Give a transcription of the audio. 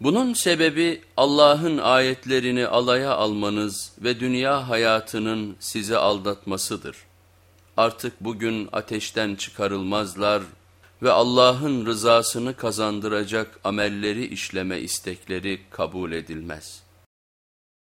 Bunun sebebi Allah'ın ayetlerini alaya almanız ve dünya hayatının sizi aldatmasıdır. Artık bugün ateşten çıkarılmazlar ve Allah'ın rızasını kazandıracak amelleri işleme istekleri kabul edilmez.''